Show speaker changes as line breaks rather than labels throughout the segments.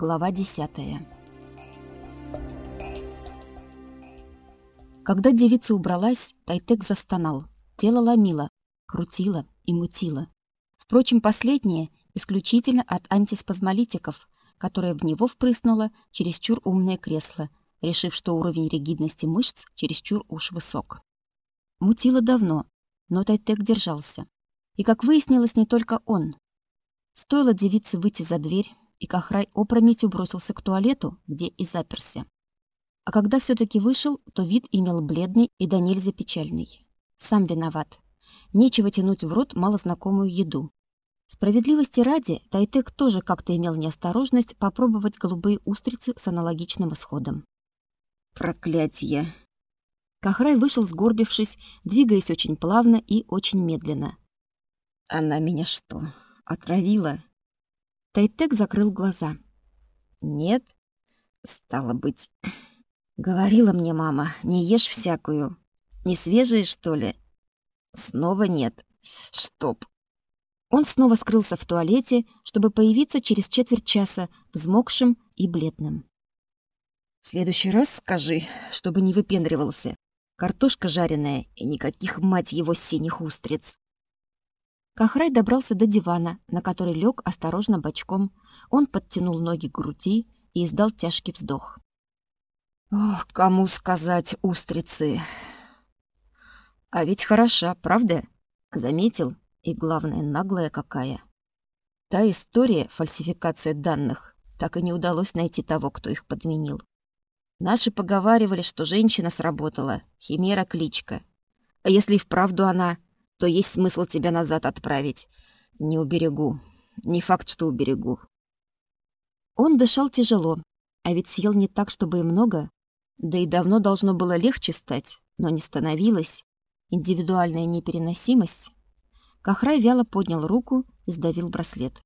Глава 10. Когда девица убралась, Тайтек застонал. Тело ломило, крутило и мутило. Впрочем, последнее исключительно от антиспазмолитиков, которое в него впрыснуло чересчур умное кресло, решив, что уровень ригидности мышц чересчур уж высок. Мутило давно, но Тайтек держался. И, как выяснилось, не только он. Стоило девице выйти за дверь, и Кахрай опрометью бросился к туалету, где и заперся. А когда все таки вышел, то вид имел бледный и до нельзя печальный. Сам виноват. Нечего тянуть в рот малознакомую еду. Справедливости ради, Тайтек тоже как-то имел неосторожность попробовать голубые устрицы с аналогичным исходом.
Проклятье!
Кахрай вышел, сгорбившись, двигаясь очень плавно и очень медленно.
Она меня что, отравила?
Тайтек закрыл глаза.
Нет? Стало быть, говорила мне мама, не ешь всякую. Не свежие, что ли? Снова нет. Чтоб.
Он снова скрылся в туалете, чтобы появиться через четверть часа взмокшим и бледным.
В следующий раз скажи, чтобы не выпендривался. Картошка жареная и никаких, мать его, синих устриц.
Кахрай добрался до дивана, на который лег осторожно бочком. Он подтянул ноги к груди и издал тяжкий вздох.
Ох, кому сказать устрицы? А ведь хороша, правда? Заметил? И главное, наглая какая. Та история, фальсификация данных, так и не удалось найти того, кто их подменил. Наши поговаривали, что женщина сработала, химера-кличка. А если и вправду она, то есть смысл тебя назад отправить. Не уберегу. Не факт, что уберегу.
Он дышал тяжело, а ведь съел не так, чтобы и много. Да и давно должно было легче стать, но не становилось. Индивидуальная непереносимость. Кахрай вяло поднял руку и сдавил браслет.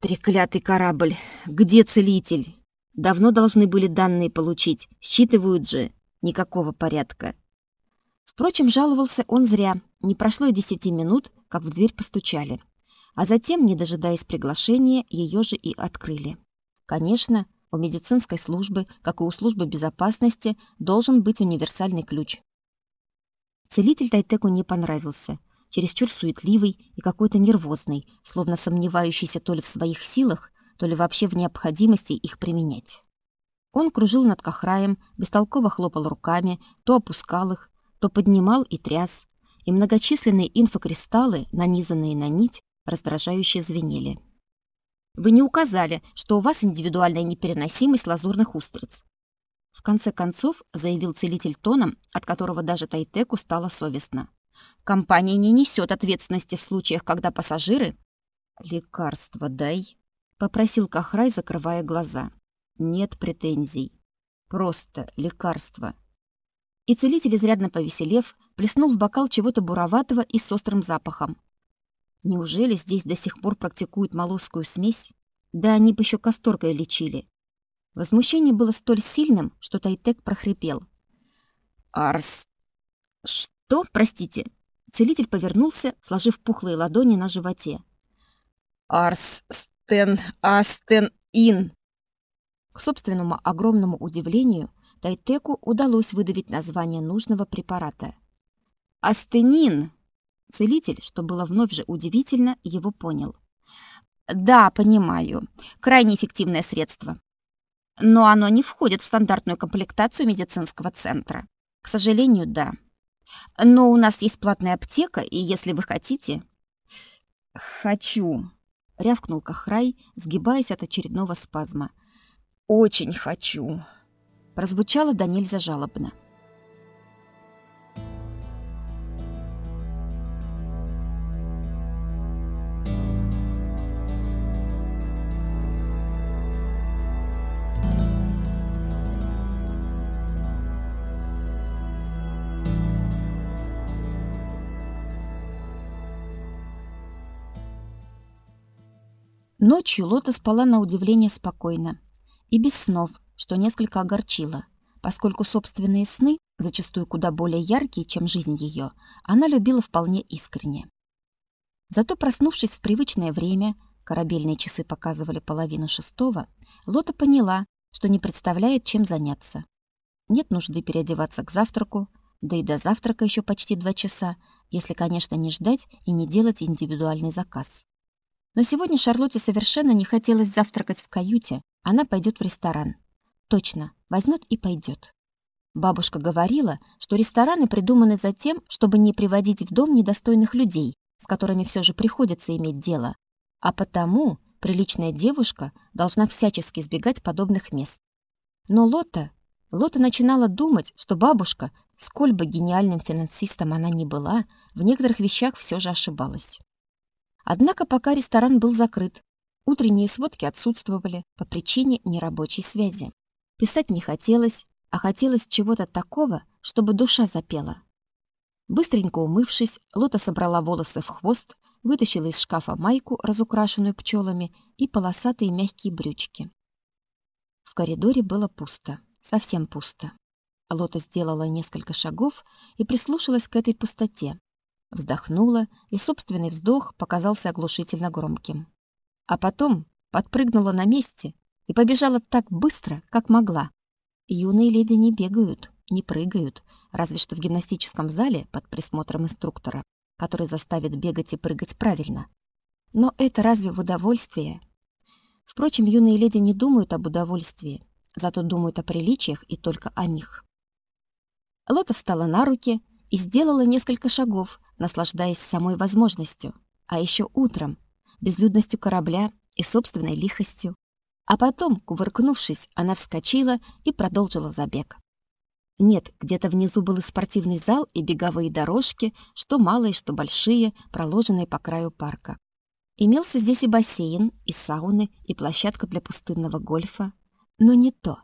«Треклятый корабль! Где целитель? Давно должны были данные получить. Считывают же. Никакого порядка».
Впрочем, жаловался он зря. Не прошло и десяти минут, как в дверь постучали. А затем, не дожидаясь приглашения, ее же и открыли. Конечно, у медицинской службы, как и у службы безопасности, должен быть универсальный ключ. Целитель Тайтеку не понравился. Чересчур суетливый и какой-то нервозный, словно сомневающийся то ли в своих силах, то ли вообще в необходимости их применять. Он кружил над Кахраем, бестолково хлопал руками, то опускал их, то поднимал и тряс, и многочисленные инфокристаллы, нанизанные на нить, раздражающе звенели. Вы не указали, что у вас индивидуальная непереносимость лазурных устриц. В конце концов, заявил целитель тоном, от которого даже Тайтеку стало совестно. Компания не несет ответственности в случаях, когда пассажиры...
«Лекарство дай», —
попросил Кахрай, закрывая глаза.
«Нет претензий. Просто лекарство».
И целитель, изрядно повеселев, плеснул в бокал чего-то буроватого и с острым запахом. Неужели здесь до сих пор практикуют молосскую смесь? Да они бы еще касторкой лечили. Возмущение было столь сильным, что Тайтек прохрипел.
«Арс...»
«Что? Простите?» Целитель повернулся, сложив пухлые ладони на животе.
«Арс... Стен... Астен... Ин...»
К собственному огромному удивлению, Тайтеку удалось выдавить название нужного препарата. «Астенин!» Целитель, что было вновь же удивительно, его понял. «Да, понимаю. Крайне эффективное средство. Но оно не входит в стандартную комплектацию медицинского центра. К сожалению, да. Но у нас есть платная аптека, и если вы хотите...»
«Хочу», —
рявкнул Кахрай, сгибаясь от очередного спазма.
«Очень хочу»
прозвучало до нельзя жалобно. Ночью Лота спала на удивление спокойно и без снов, что несколько огорчило, поскольку собственные сны, зачастую куда более яркие, чем жизнь ее, она любила вполне искренне. Зато проснувшись в привычное время, корабельные часы показывали половину шестого, Лота поняла, что не представляет, чем заняться. Нет нужды переодеваться к завтраку, да и до завтрака еще почти два часа, если, конечно, не ждать и не делать индивидуальный заказ. Но сегодня Шарлотте совершенно не хотелось завтракать в каюте, она пойдет в ресторан. Точно, возьмет и пойдет. Бабушка говорила, что рестораны придуманы за тем, чтобы не приводить в дом недостойных людей, с которыми все же приходится иметь дело. А потому приличная девушка должна всячески избегать подобных мест. Но Лота, Лота начинала думать, что бабушка, сколь бы гениальным финансистом она ни была, в некоторых вещах все же ошибалась. Однако пока ресторан был закрыт, утренние сводки отсутствовали по причине нерабочей связи. Писать не хотелось, а хотелось чего-то такого, чтобы душа запела. Быстренько умывшись, Лота собрала волосы в хвост, вытащила из шкафа майку, разукрашенную пчелами, и полосатые мягкие брючки. В коридоре было пусто, совсем пусто. Лота сделала несколько шагов и прислушалась к этой пустоте. Вздохнула, и собственный вздох показался оглушительно громким. А потом подпрыгнула на месте и побежала так быстро, как могла. Юные леди не бегают, не прыгают, разве что в гимнастическом зале под присмотром инструктора, который заставит бегать и прыгать правильно. Но это разве в удовольствие? Впрочем, юные леди не думают об удовольствии, зато думают о приличиях и только о них. Лота встала на руки и сделала несколько шагов, наслаждаясь самой возможностью, а еще утром, безлюдностью корабля и собственной лихостью. А потом, кувыркнувшись, она вскочила и продолжила забег. Нет, где-то внизу был и спортивный зал, и беговые дорожки, что малые, что большие, проложенные по краю парка. Имелся здесь и бассейн, и сауны, и площадка для пустынного гольфа. Но не то.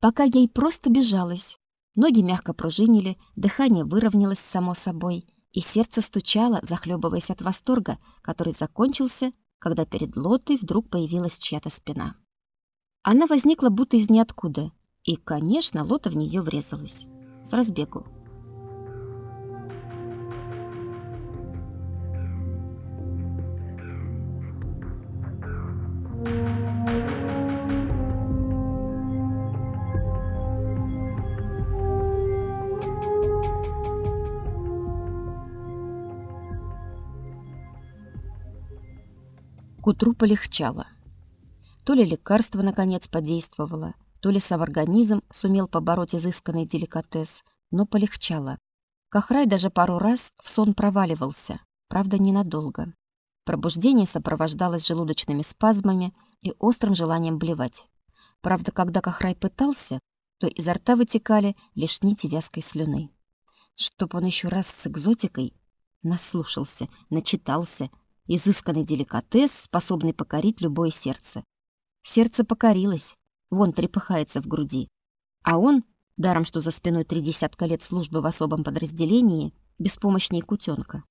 Пока ей просто бежалось. Ноги мягко пружинили, дыхание выровнялось само собой, и сердце стучало, захлебываясь от восторга, который закончился, когда перед Лотой вдруг появилась чья-то спина. Она возникла будто из ниоткуда, и, конечно, Лота в нее врезалась. С разбегу. К утру полегчало. То ли лекарство наконец подействовало, то ли сам организм сумел побороть изысканный деликатес, но полегчало. Кахрай даже пару раз в сон проваливался, правда, ненадолго. Пробуждение сопровождалось желудочными спазмами и острым желанием блевать. Правда, когда Кахрай пытался, то изо рта вытекали лишь нити вязкой слюны. Чтоб он еще раз с экзотикой наслушался, начитался, изысканный деликатес, способный покорить любое сердце. Сердце покорилось, вон трепыхается в груди. А он, даром что за спиной три десятка лет службы в особом подразделении, беспомощнее кутенка.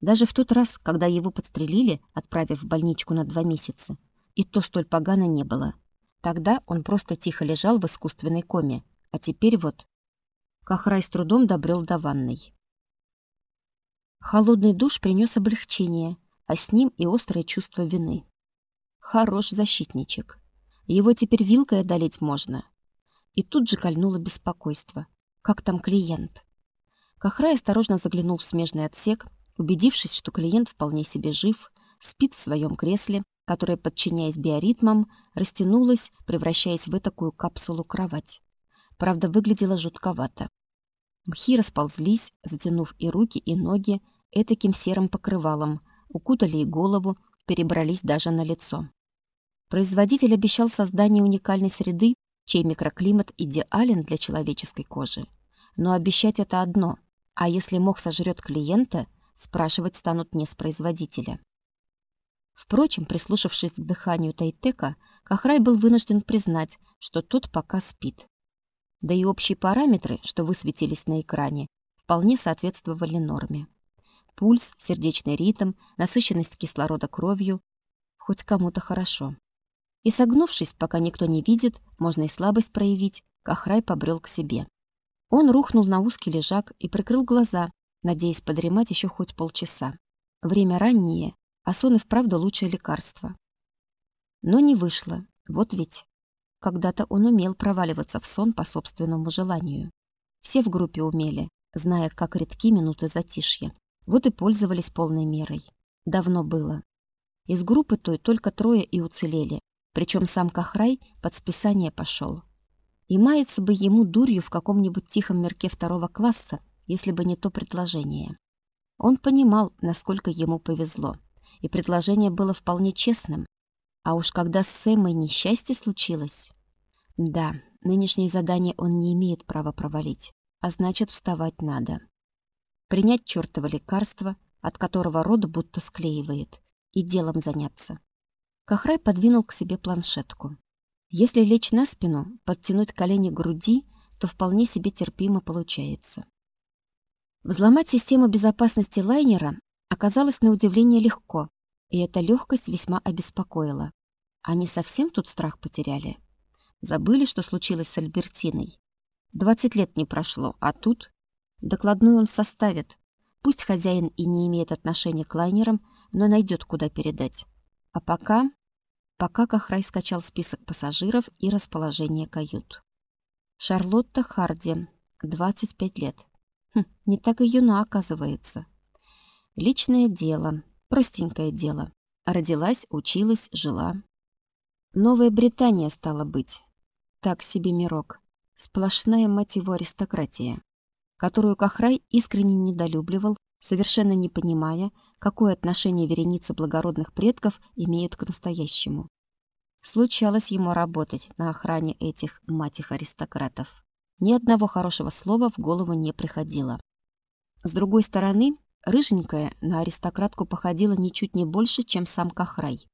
Даже в тот раз, когда его подстрелили, отправив в больничку на два месяца, и то столь погано не было. Тогда он просто тихо лежал в искусственной коме, а теперь вот... Кахрай с трудом добрел до ванной. Холодный душ принес облегчение, а с ним и острое чувство вины. Хорош защитничек. Его теперь вилкой одолеть можно. И тут же кольнуло беспокойство. Как там клиент? Кахрай осторожно заглянул в смежный отсек, убедившись, что клиент вполне себе жив, спит в своем кресле, которое, подчиняясь биоритмам, растянулось, превращаясь в такую капсулу-кровать. Правда, выглядело жутковато. Мхи расползлись, затянув и руки, и ноги этаким серым покрывалом, укутали и голову, перебрались даже на лицо. Производитель обещал создание уникальной среды, чей микроклимат идеален для человеческой кожи. Но обещать это одно, а если мох сожрет клиента, спрашивать станут не с производителя. Впрочем, прислушавшись к дыханию Тайтека, Кахрай был вынужден признать, что тот пока спит. Да и общие параметры, что высветились на экране, вполне соответствовали норме. Пульс, сердечный ритм, насыщенность кислорода кровью. Хоть кому-то хорошо. И согнувшись, пока никто не видит, можно и слабость проявить, Кахрай побрел к себе. Он рухнул на узкий лежак и прикрыл глаза, надеясь подремать еще хоть полчаса. Время раннее, а сон и вправду лучшее лекарство. Но не вышло. Вот ведь. когда-то он умел проваливаться в сон по собственному желанию. Все в группе умели, зная, как редки минуты затишья. Вот и пользовались полной мерой. Давно было. Из группы той только трое и уцелели, причем сам Кахрай под списание пошел. И мается бы ему дурью в каком-нибудь тихом мерке второго класса, если бы не то предложение. Он понимал, насколько ему повезло, и предложение было вполне честным. А уж когда с Сэмой несчастье случилось... Да, нынешнее задание он не имеет права провалить, а значит, вставать надо. Принять чертово лекарство, от которого рот будто склеивает, и делом заняться. Кахрай подвинул к себе планшетку. Если лечь на спину, подтянуть колени к груди, то вполне себе терпимо получается. Взломать систему безопасности лайнера оказалось на удивление легко, и эта легкость весьма обеспокоила. Они совсем тут страх потеряли? Забыли, что случилось с Альбертиной? Двадцать лет не прошло, а тут... Докладную он составит. Пусть хозяин и не имеет отношения к лайнерам, но найдет, куда передать. А пока... Пока Кахрай скачал список пассажиров и расположение кают. Шарлотта Харди, 25 лет. Хм, не так и юна, оказывается. Личное дело, простенькое дело. Родилась, училась, жила. Новая Британия стала быть. Так себе мирок. Сплошная, мать его, аристократия, которую Кахрай искренне недолюбливал, совершенно не понимая, какое отношение вереницы благородных предков имеют к настоящему. Случалось ему работать на охране этих, мать их, аристократов. Ни одного хорошего слова в голову не приходило. С другой стороны, рыженькая на аристократку походила ничуть не больше, чем сам Кахрай.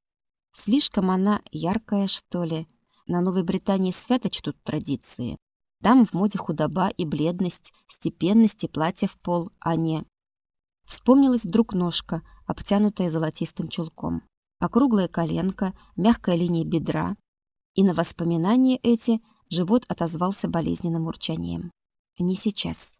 Слишком она яркая, что ли. На Новой Британии свято чтут традиции. Там в моде худоба и бледность, степенность и платье в пол, а не Вспомнилась вдруг ножка, обтянутая золотистым чулком. Округлая коленка, мягкая линия бедра. И на воспоминания эти живот отозвался болезненным урчанием. Не сейчас.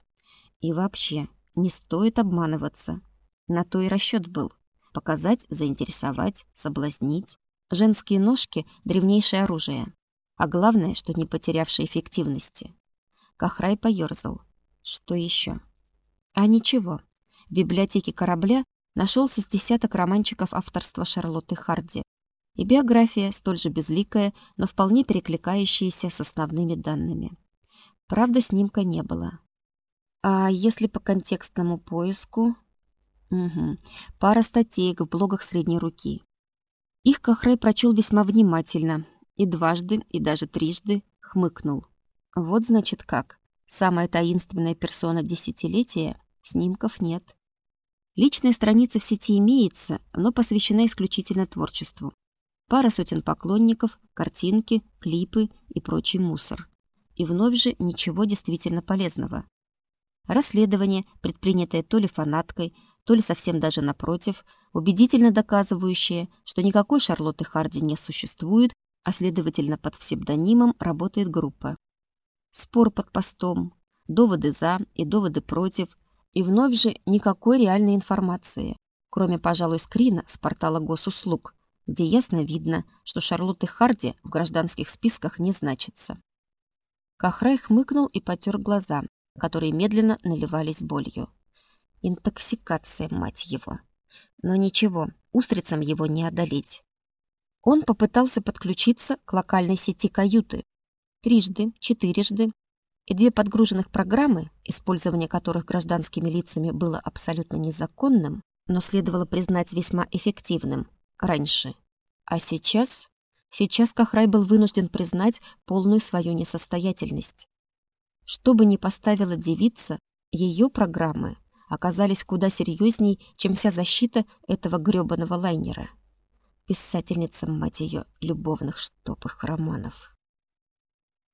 И вообще, не стоит обманываться. На то и расчет был. Показать, заинтересовать, соблазнить. Женские ножки — древнейшее оружие. А главное, что не потерявшее эффективности. Кахрай поёрзал. Что еще? А ничего. В библиотеке корабля нашелся с десяток романчиков авторства Шарлотты Харди и биография, столь же безликая, но вполне перекликающаяся с основными данными. Правда, снимка не было. А если по контекстному поиску? Угу. Пара статей в блогах средней руки. Их Кахрай прочел весьма внимательно и дважды, и даже трижды хмыкнул. Вот значит как. Самая таинственная персона десятилетия — снимков нет. Личная страница в сети имеется, но посвящена исключительно творчеству. Пара сотен поклонников, картинки, клипы и прочий мусор. И вновь же ничего действительно полезного. Расследование, предпринятое то ли фанаткой, то ли совсем даже напротив, убедительно доказывающее, что никакой Шарлотты Харди не существует, а следовательно под псевдонимом работает группа. Спор под постом, доводы «за» и доводы «против», и вновь же никакой реальной информации, кроме, пожалуй, скрина с портала госуслуг, где ясно видно, что Шарлотты Харди в гражданских списках не значится. Кахрай хмыкнул и потер глаза, которые медленно наливались болью. Интоксикация, мать его. Но ничего, устрицам его не одолеть. Он попытался подключиться к локальной сети каюты. Трижды, четырежды, и две подгруженных программы, использование которых гражданскими лицами было абсолютно незаконным, но следовало признать весьма эффективным раньше. А сейчас? Сейчас Кахрай был вынужден признать полную свою несостоятельность. Что бы ни поставила девица, ее программы оказались куда серьезней, чем вся защита этого грёбаного лайнера. Писательница, мать ее, любовных штопых романов.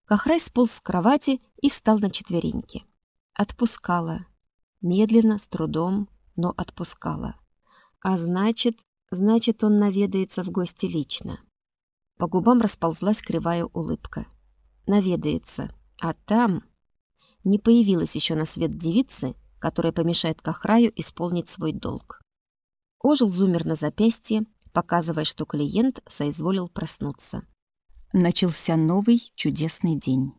Кахрай сполз с кровати и встал на четвереньки. Отпускала. Медленно, с трудом, но отпускала. А значит, значит, он наведается в гости лично. По губам расползлась кривая улыбка. Наведается. А там... Не появилась еще на свет девицы, которая помешает Кахраю исполнить свой долг. Ожил зумер на запястье, показывая, что клиент соизволил проснуться. Начался новый чудесный день.